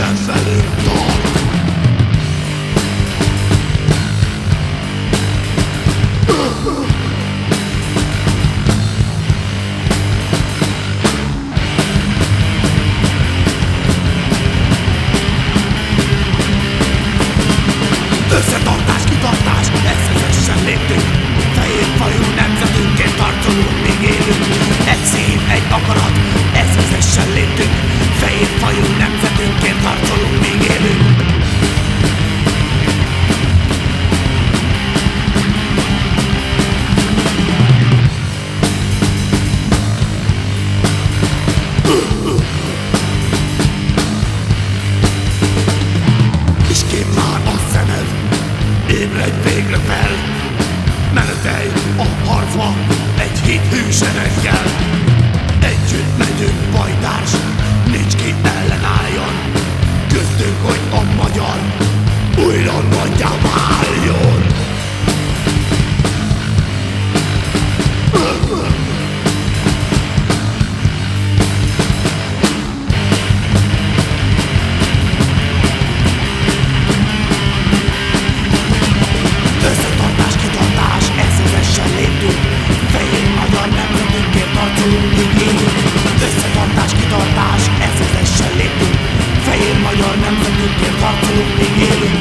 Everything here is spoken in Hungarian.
senza il ünnepel. Menetelj a harcba egy hét hűsereggel Együtt megyünk bajtárs, nincs ki ellenálljon. Küzdünk, hogy a magyar Görmem sakın bir farklılık değil